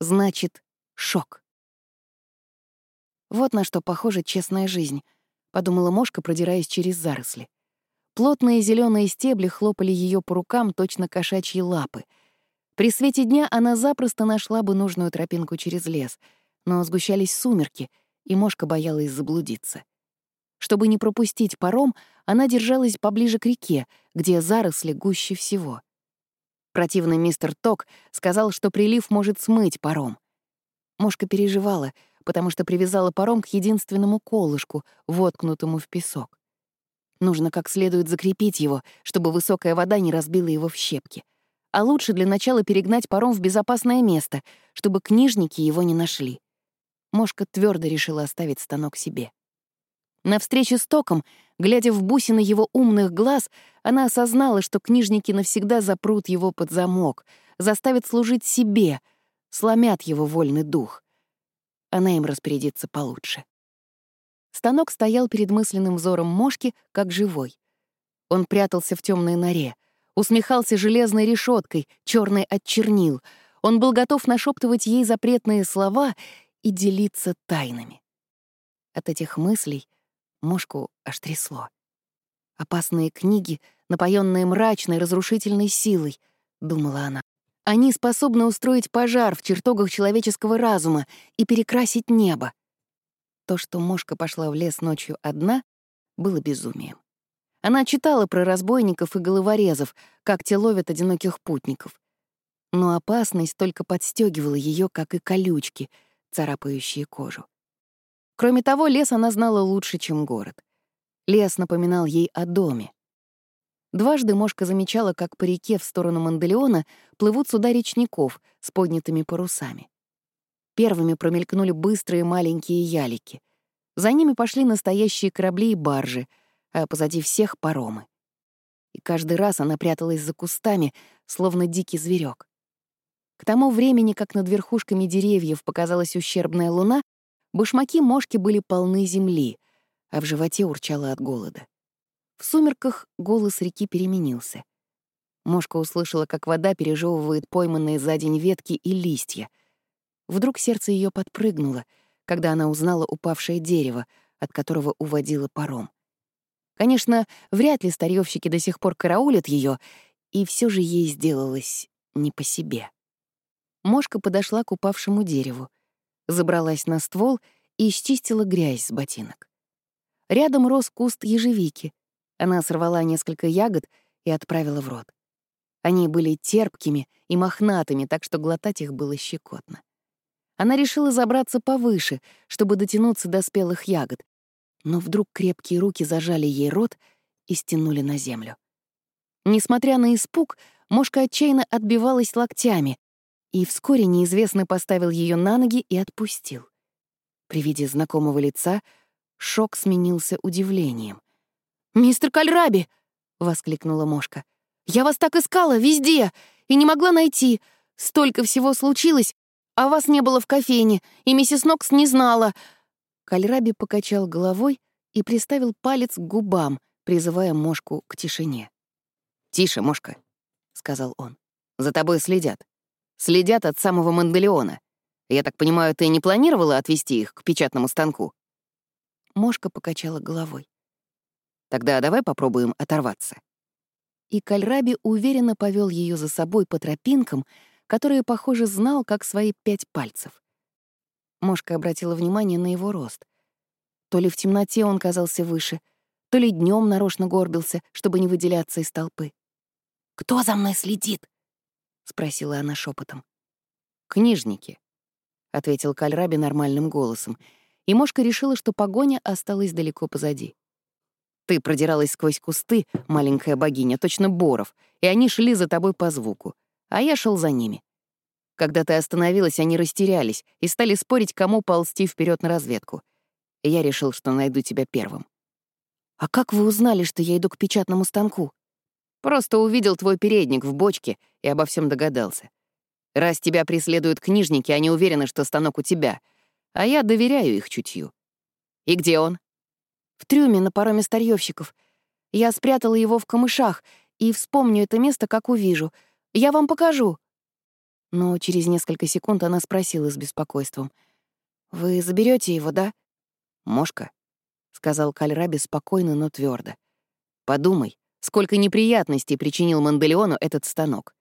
значит шок. Вот на что похожа честная жизнь, подумала Мошка, продираясь через заросли. Плотные зеленые стебли хлопали ее по рукам, точно кошачьи лапы. При свете дня она запросто нашла бы нужную тропинку через лес, но сгущались сумерки, и Мошка боялась заблудиться. Чтобы не пропустить паром, она держалась поближе к реке, где заросли гуще всего. Противный мистер Ток сказал, что прилив может смыть паром. Мошка переживала, потому что привязала паром к единственному колышку, воткнутому в песок. Нужно как следует закрепить его, чтобы высокая вода не разбила его в щепки. А лучше для начала перегнать паром в безопасное место, чтобы книжники его не нашли. Мошка твердо решила оставить станок себе. На встрече с Током, глядя в бусины его умных глаз, она осознала, что книжники навсегда запрут его под замок, заставят служить себе, сломят его вольный дух. Она им распорядится получше. Станок стоял перед мысленным взором мошки, как живой. Он прятался в темной норе, усмехался железной решеткой, черной от чернил. Он был готов нашептывать ей запретные слова и делиться тайнами. От этих мыслей — Мошку аж трясло. «Опасные книги, напоенные мрачной, разрушительной силой», — думала она. «Они способны устроить пожар в чертогах человеческого разума и перекрасить небо». То, что Мошка пошла в лес ночью одна, было безумием. Она читала про разбойников и головорезов, как те ловят одиноких путников. Но опасность только подстегивала ее, как и колючки, царапающие кожу. Кроме того, лес она знала лучше, чем город. Лес напоминал ей о доме. Дважды Мошка замечала, как по реке в сторону Манделеона плывут суда речников с поднятыми парусами. Первыми промелькнули быстрые маленькие ялики. За ними пошли настоящие корабли и баржи, а позади всех — паромы. И каждый раз она пряталась за кустами, словно дикий зверек. К тому времени, как над верхушками деревьев показалась ущербная луна, Башмаки мошки были полны земли, а в животе урчало от голода. В сумерках голос реки переменился. Мошка услышала, как вода пережевывает пойманные за день ветки и листья. Вдруг сердце ее подпрыгнуло, когда она узнала упавшее дерево, от которого уводила паром. Конечно, вряд ли старьёвщики до сих пор караулят ее, и все же ей сделалось не по себе. Мошка подошла к упавшему дереву забралась на ствол и счистила грязь с ботинок. Рядом рос куст ежевики. Она сорвала несколько ягод и отправила в рот. Они были терпкими и мохнатыми, так что глотать их было щекотно. Она решила забраться повыше, чтобы дотянуться до спелых ягод, но вдруг крепкие руки зажали ей рот и стянули на землю. Несмотря на испуг, мошка отчаянно отбивалась локтями, и вскоре неизвестный поставил ее на ноги и отпустил. При виде знакомого лица шок сменился удивлением. «Мистер Кальраби!» — воскликнула Мошка. «Я вас так искала везде и не могла найти. Столько всего случилось, а вас не было в кофейне, и миссис Нокс не знала». Кальраби покачал головой и приставил палец к губам, призывая Мошку к тишине. «Тише, Мошка», — сказал он. «За тобой следят. Следят от самого Манделеона. Я так понимаю, ты не планировала отвезти их к печатному станку?» Мошка покачала головой. «Тогда давай попробуем оторваться». И Кальраби уверенно повел ее за собой по тропинкам, которые, похоже, знал, как свои пять пальцев. Мошка обратила внимание на его рост. То ли в темноте он казался выше, то ли днем нарочно горбился, чтобы не выделяться из толпы. «Кто за мной следит?» Спросила она шепотом. Книжники, ответил Кальраби нормальным голосом, и Мошка решила, что погоня осталась далеко позади. Ты продиралась сквозь кусты, маленькая богиня, точно боров, и они шли за тобой по звуку, а я шел за ними. Когда ты остановилась, они растерялись и стали спорить, кому ползти вперед на разведку. Я решил, что найду тебя первым. «А как вы узнали, что я иду к печатному станку?» Просто увидел твой передник в бочке и обо всем догадался. Раз тебя преследуют книжники, они уверены, что станок у тебя, а я доверяю их чутью. И где он? В трюме на пароме старьёвщиков. Я спрятала его в камышах и вспомню это место, как увижу. Я вам покажу. Но через несколько секунд она спросила с беспокойством. «Вы заберете его, да?» «Мошка», — сказал Кальраби спокойно, но твердо. «Подумай, сколько неприятностей причинил Манделеону этот станок.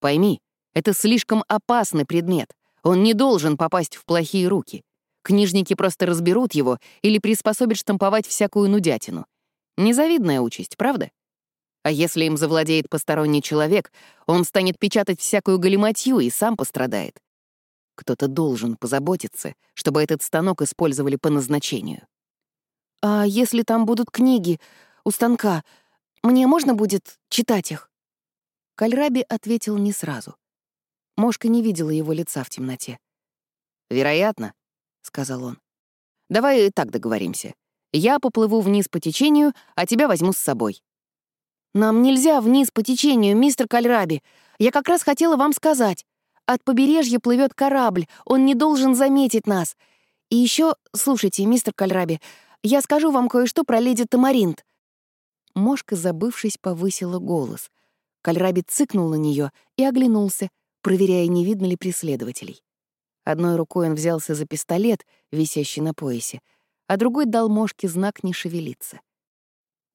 Пойми, это слишком опасный предмет. Он не должен попасть в плохие руки. Книжники просто разберут его или приспособят штамповать всякую нудятину. Незавидная участь, правда? А если им завладеет посторонний человек, он станет печатать всякую галиматью и сам пострадает. Кто-то должен позаботиться, чтобы этот станок использовали по назначению. «А если там будут книги у станка, мне можно будет читать их?» Кальраби ответил не сразу. Мошка не видела его лица в темноте. «Вероятно», — сказал он. «Давай и так договоримся. Я поплыву вниз по течению, а тебя возьму с собой». «Нам нельзя вниз по течению, мистер Кальраби. Я как раз хотела вам сказать. От побережья плывет корабль, он не должен заметить нас. И еще, слушайте, мистер Кальраби, я скажу вам кое-что про леди Тамаринт». Мошка, забывшись, повысила голос. Кальраби цыкнул на нее и оглянулся, проверяя, не видно ли преследователей. Одной рукой он взялся за пистолет, висящий на поясе, а другой дал Мошке знак не шевелиться.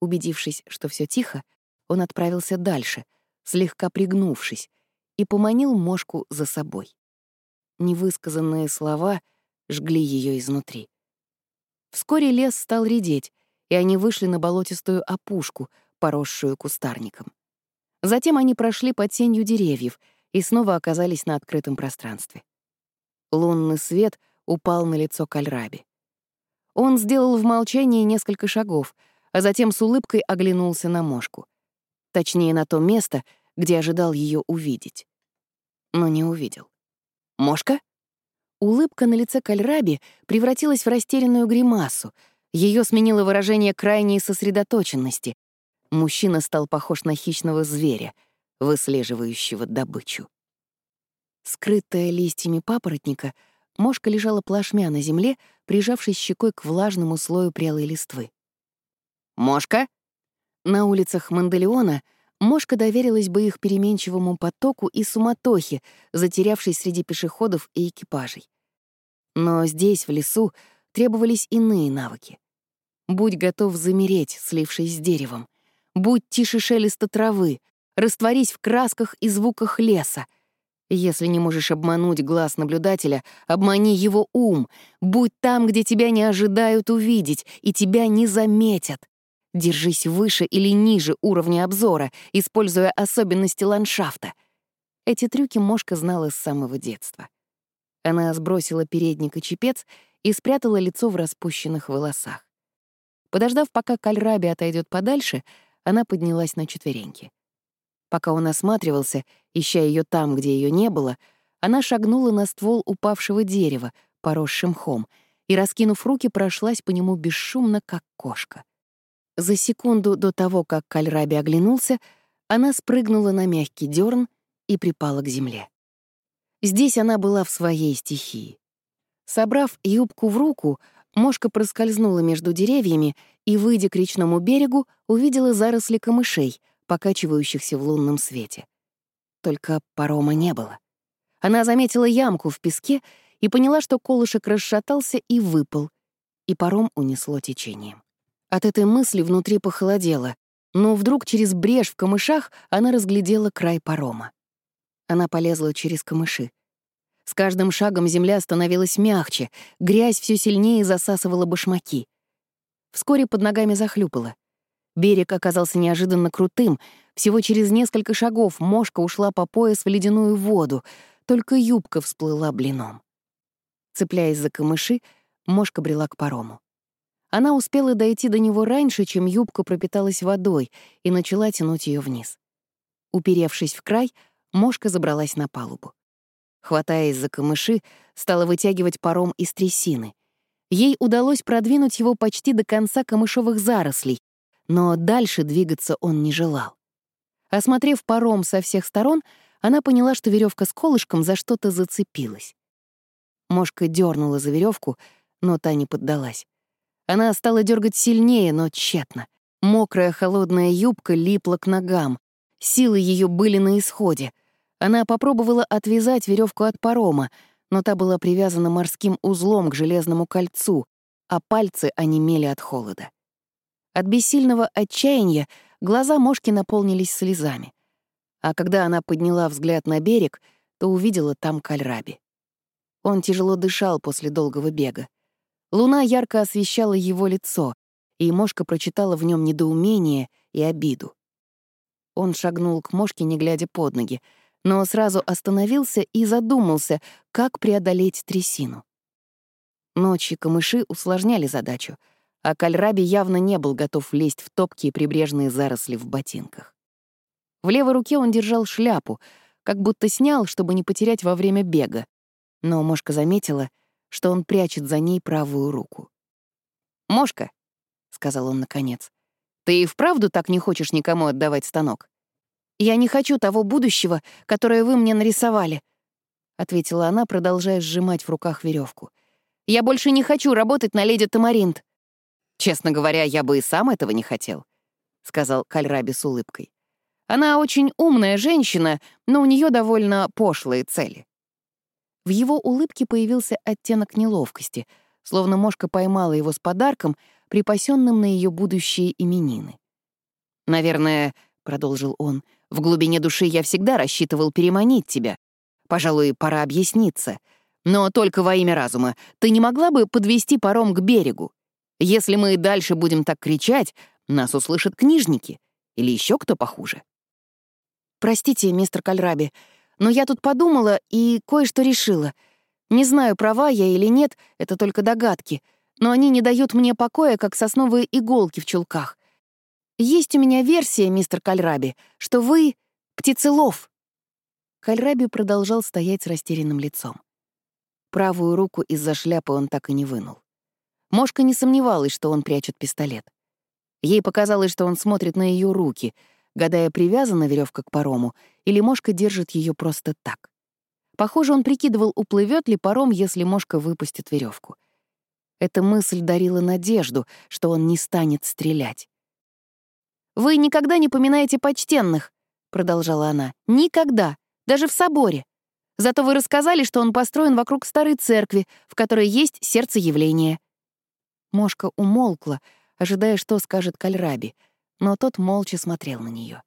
Убедившись, что все тихо, он отправился дальше, слегка пригнувшись, и поманил Мошку за собой. Невысказанные слова жгли ее изнутри. Вскоре лес стал редеть, и они вышли на болотистую опушку, поросшую кустарником. Затем они прошли под тенью деревьев и снова оказались на открытом пространстве. Лунный свет упал на лицо Кальраби. Он сделал в молчании несколько шагов, а затем с улыбкой оглянулся на мошку. Точнее, на то место, где ожидал ее увидеть. Но не увидел. «Мошка?» Улыбка на лице Кальраби превратилась в растерянную гримасу. Ее сменило выражение крайней сосредоточенности. Мужчина стал похож на хищного зверя, выслеживающего добычу. Скрытая листьями папоротника, мошка лежала плашмя на земле, прижавшись щекой к влажному слою прелой листвы. «Мошка?» На улицах Манделеона мошка доверилась бы их переменчивому потоку и суматохе, затерявшись среди пешеходов и экипажей. Но здесь, в лесу, требовались иные навыки. Будь готов замереть, слившись с деревом. Будь тише шелеста травы, растворись в красках и звуках леса — если не можешь обмануть глаз наблюдателя, обмани его ум. Будь там, где тебя не ожидают увидеть, и тебя не заметят. Держись выше или ниже уровня обзора, используя особенности ландшафта. Эти трюки Мошка знала с самого детства. Она сбросила передник и чепец и спрятала лицо в распущенных волосах. Подождав, пока Кальраби отойдет подальше, она поднялась на четвереньки. Пока он осматривался, ища ее там, где ее не было, она шагнула на ствол упавшего дерева, поросшим мхом, и, раскинув руки, прошлась по нему бесшумно, как кошка. За секунду до того, как Кальраби оглянулся, она спрыгнула на мягкий дерн и припала к земле. Здесь она была в своей стихии. Собрав юбку в руку, Мошка проскользнула между деревьями и, выйдя к речному берегу, увидела заросли камышей, покачивающихся в лунном свете. Только парома не было. Она заметила ямку в песке и поняла, что колышек расшатался и выпал, и паром унесло течением. От этой мысли внутри похолодело, но вдруг через брешь в камышах она разглядела край парома. Она полезла через камыши. С каждым шагом земля становилась мягче, грязь все сильнее засасывала башмаки. Вскоре под ногами захлюпало — Берег оказался неожиданно крутым. Всего через несколько шагов мошка ушла по пояс в ледяную воду, только юбка всплыла блином. Цепляясь за камыши, мошка брела к парому. Она успела дойти до него раньше, чем юбка пропиталась водой, и начала тянуть ее вниз. Уперевшись в край, мошка забралась на палубу. Хватаясь за камыши, стала вытягивать паром из трясины. Ей удалось продвинуть его почти до конца камышовых зарослей, но дальше двигаться он не желал. Осмотрев паром со всех сторон, она поняла, что веревка с колышком за что-то зацепилась. Мошка дернула за веревку, но та не поддалась. Она стала дергать сильнее, но тщетно. Мокрая холодная юбка липла к ногам. Силы ее были на исходе. Она попробовала отвязать веревку от парома, но та была привязана морским узлом к железному кольцу, а пальцы онемели от холода. От бессильного отчаяния глаза Мошки наполнились слезами. А когда она подняла взгляд на берег, то увидела там Кальраби. Он тяжело дышал после долгого бега. Луна ярко освещала его лицо, и Мошка прочитала в нем недоумение и обиду. Он шагнул к Мошке, не глядя под ноги, но сразу остановился и задумался, как преодолеть трясину. Ночи камыши усложняли задачу, а Кальраби явно не был готов лезть в топкие прибрежные заросли в ботинках. В левой руке он держал шляпу, как будто снял, чтобы не потерять во время бега, но Мошка заметила, что он прячет за ней правую руку. «Мошка», — сказал он наконец, — «ты и вправду так не хочешь никому отдавать станок?» «Я не хочу того будущего, которое вы мне нарисовали», — ответила она, продолжая сжимать в руках веревку. «Я больше не хочу работать на леди Тамаринт». «Честно говоря, я бы и сам этого не хотел», — сказал Кальраби с улыбкой. «Она очень умная женщина, но у нее довольно пошлые цели». В его улыбке появился оттенок неловкости, словно мошка поймала его с подарком, припасенным на ее будущие именины. «Наверное, — продолжил он, — в глубине души я всегда рассчитывал переманить тебя. Пожалуй, пора объясниться. Но только во имя разума. Ты не могла бы подвести паром к берегу? Если мы и дальше будем так кричать, нас услышат книжники. Или еще кто похуже. Простите, мистер Кальраби, но я тут подумала и кое-что решила. Не знаю, права я или нет, это только догадки, но они не дают мне покоя, как сосновые иголки в чулках. Есть у меня версия, мистер Кальраби, что вы — птицелов». Кальраби продолжал стоять с растерянным лицом. Правую руку из-за шляпы он так и не вынул. Мошка не сомневалась, что он прячет пистолет. Ей показалось, что он смотрит на ее руки, гадая, привязана веревка к парому, или Мошка держит ее просто так. Похоже, он прикидывал, уплывет ли паром, если Мошка выпустит веревку. Эта мысль дарила надежду, что он не станет стрелять. «Вы никогда не поминаете почтенных», — продолжала она. «Никогда. Даже в соборе. Зато вы рассказали, что он построен вокруг старой церкви, в которой есть сердце явления». Мошка умолкла, ожидая, что скажет Кальраби, но тот молча смотрел на нее.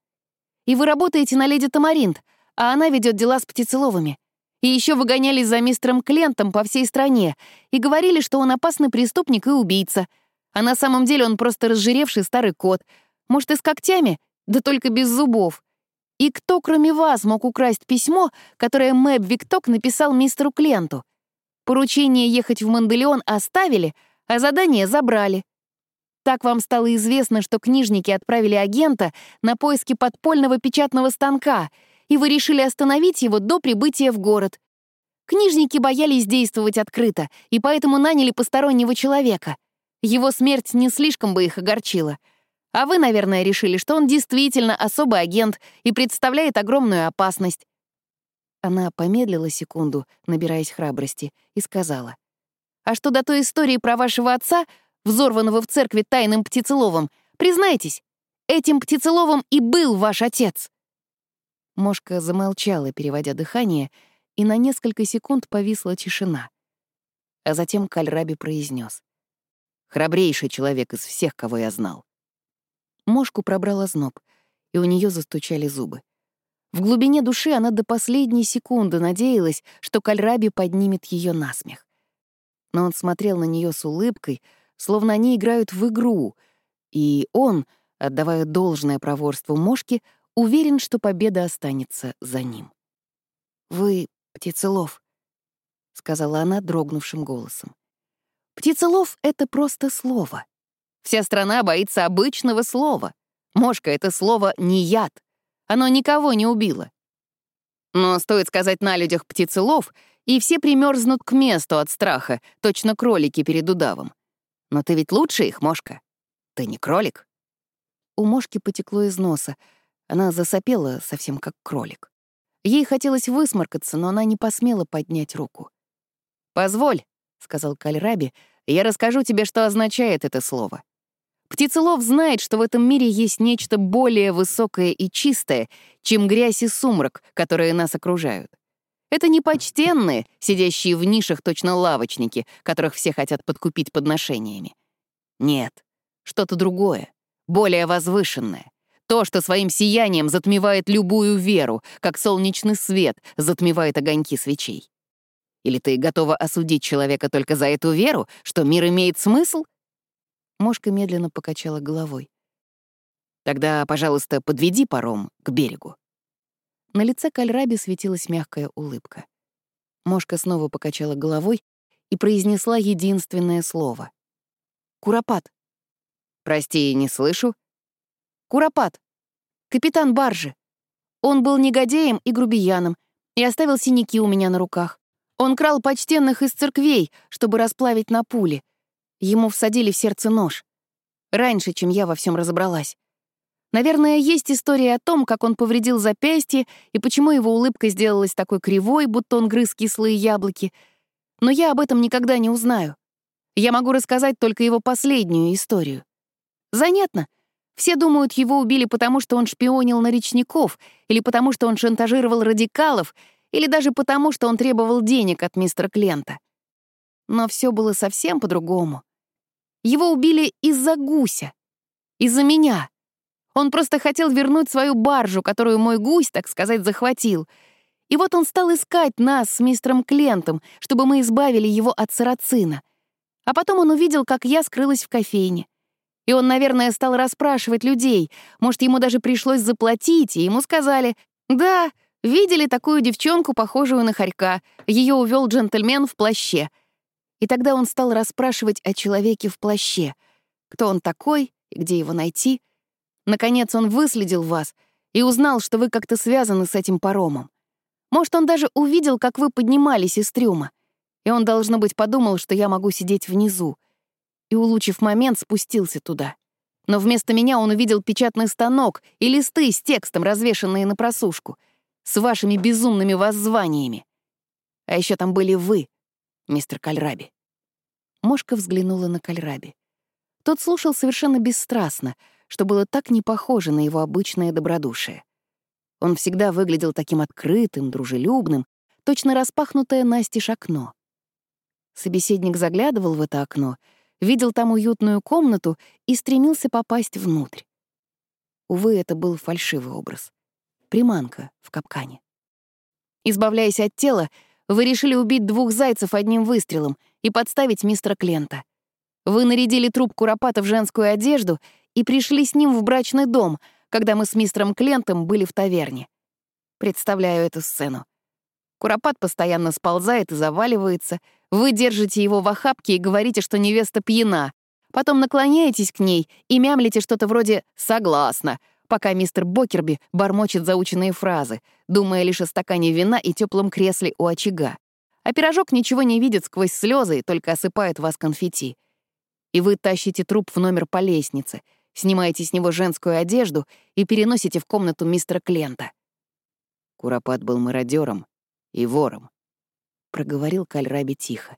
«И вы работаете на леди Тамаринт, а она ведет дела с птицеловыми. И еще выгонялись за мистером Клентом по всей стране и говорили, что он опасный преступник и убийца. А на самом деле он просто разжиревший старый кот, может, и с когтями? Да только без зубов. И кто, кроме вас, мог украсть письмо, которое Мэб Викток написал мистеру Кленту? Поручение ехать в Манделеон оставили, а задание забрали. Так вам стало известно, что книжники отправили агента на поиски подпольного печатного станка, и вы решили остановить его до прибытия в город. Книжники боялись действовать открыто, и поэтому наняли постороннего человека. Его смерть не слишком бы их огорчила — а вы, наверное, решили, что он действительно особый агент и представляет огромную опасность». Она помедлила секунду, набираясь храбрости, и сказала. «А что до той истории про вашего отца, взорванного в церкви тайным птицеловом, признайтесь, этим птицеловом и был ваш отец». Мошка замолчала, переводя дыхание, и на несколько секунд повисла тишина. А затем Кальраби произнес: «Храбрейший человек из всех, кого я знал. Мошку пробрала зноб, и у нее застучали зубы. В глубине души она до последней секунды надеялась, что Кальраби поднимет ее насмех. Но он смотрел на нее с улыбкой, словно они играют в игру, и он, отдавая должное проворству Мошки, уверен, что победа останется за ним. «Вы птицелов», — сказала она дрогнувшим голосом. «Птицелов — это просто слово. Вся страна боится обычного слова. Мошка — это слово не яд. Оно никого не убило. Но стоит сказать на людях птицелов, и все примерзнут к месту от страха, точно кролики перед удавом. Но ты ведь лучше их, Мошка. Ты не кролик. У Мошки потекло из носа. Она засопела совсем как кролик. Ей хотелось высморкаться, но она не посмела поднять руку. «Позволь», — сказал Кальраби, — «я расскажу тебе, что означает это слово. Птицелов знает, что в этом мире есть нечто более высокое и чистое, чем грязь и сумрак, которые нас окружают. Это не почтенные, сидящие в нишах точно лавочники, которых все хотят подкупить подношениями. Нет, что-то другое, более возвышенное. То, что своим сиянием затмевает любую веру, как солнечный свет затмевает огоньки свечей. Или ты готова осудить человека только за эту веру, что мир имеет смысл? Мошка медленно покачала головой. Тогда, пожалуйста, подведи паром к берегу. На лице Кальраби светилась мягкая улыбка. Мошка снова покачала головой и произнесла единственное слово. «Куропат». «Прости, не слышу». «Куропат. Капитан баржи. Он был негодяем и грубияном и оставил синяки у меня на руках. Он крал почтенных из церквей, чтобы расплавить на пули. Ему всадили в сердце нож. Раньше, чем я во всем разобралась. Наверное, есть история о том, как он повредил запястье и почему его улыбка сделалась такой кривой, будто он грыз кислые яблоки. Но я об этом никогда не узнаю. Я могу рассказать только его последнюю историю. Занятно. Все думают, его убили потому, что он шпионил на речников, или потому, что он шантажировал радикалов, или даже потому, что он требовал денег от мистера Клента. Но все было совсем по-другому. Его убили из-за гуся. Из-за меня. Он просто хотел вернуть свою баржу, которую мой гусь, так сказать, захватил. И вот он стал искать нас с мистером Клентом, чтобы мы избавили его от сарацина. А потом он увидел, как я скрылась в кофейне. И он, наверное, стал расспрашивать людей. Может, ему даже пришлось заплатить, и ему сказали, «Да, видели такую девчонку, похожую на хорька. Ее увел джентльмен в плаще». И тогда он стал расспрашивать о человеке в плаще. Кто он такой и где его найти — Наконец он выследил вас и узнал, что вы как-то связаны с этим паромом. Может, он даже увидел, как вы поднимались из трюма. И он, должно быть, подумал, что я могу сидеть внизу. И, улучив момент, спустился туда. Но вместо меня он увидел печатный станок и листы с текстом, развешанные на просушку, с вашими безумными воззваниями. А еще там были вы, мистер Кальраби. Мошка взглянула на Кальраби. Тот слушал совершенно бесстрастно, что было так не похоже на его обычное добродушие. Он всегда выглядел таким открытым, дружелюбным, точно распахнутое настежь окно. Собеседник заглядывал в это окно, видел там уютную комнату и стремился попасть внутрь. Увы, это был фальшивый образ. Приманка в капкане. Избавляясь от тела, вы решили убить двух зайцев одним выстрелом и подставить мистера Клента. Вы нарядили труп Куропата в женскую одежду и пришли с ним в брачный дом, когда мы с мистером Клентом были в таверне. Представляю эту сцену. Куропат постоянно сползает и заваливается. Вы держите его в охапке и говорите, что невеста пьяна. Потом наклоняетесь к ней и мямлите что-то вроде «согласна», пока мистер Бокерби бормочет заученные фразы, думая лишь о стакане вина и теплом кресле у очага. А пирожок ничего не видит сквозь слезы и только осыпает вас конфетти. И вы тащите труп в номер по лестнице — снимаете с него женскую одежду и переносите в комнату мистера Клента. Куропат был мародером и вором, — проговорил Кальраби тихо.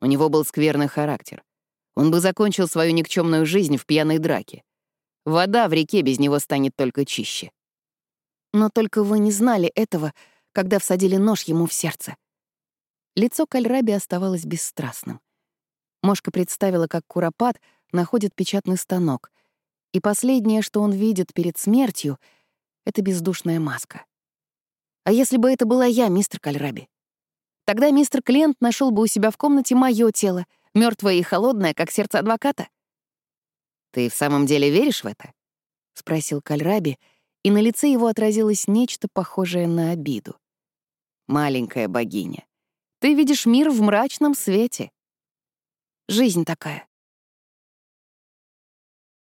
У него был скверный характер. Он бы закончил свою никчемную жизнь в пьяной драке. Вода в реке без него станет только чище. Но только вы не знали этого, когда всадили нож ему в сердце. Лицо Кальраби оставалось бесстрастным. Мошка представила, как Куропат — находит печатный станок, и последнее, что он видит перед смертью, — это бездушная маска. А если бы это была я, мистер Кальраби? Тогда мистер Клент нашел бы у себя в комнате мое тело, мертвое и холодное, как сердце адвоката. «Ты в самом деле веришь в это?» — спросил Кальраби, и на лице его отразилось нечто похожее на обиду. «Маленькая богиня, ты видишь мир в мрачном свете. Жизнь такая.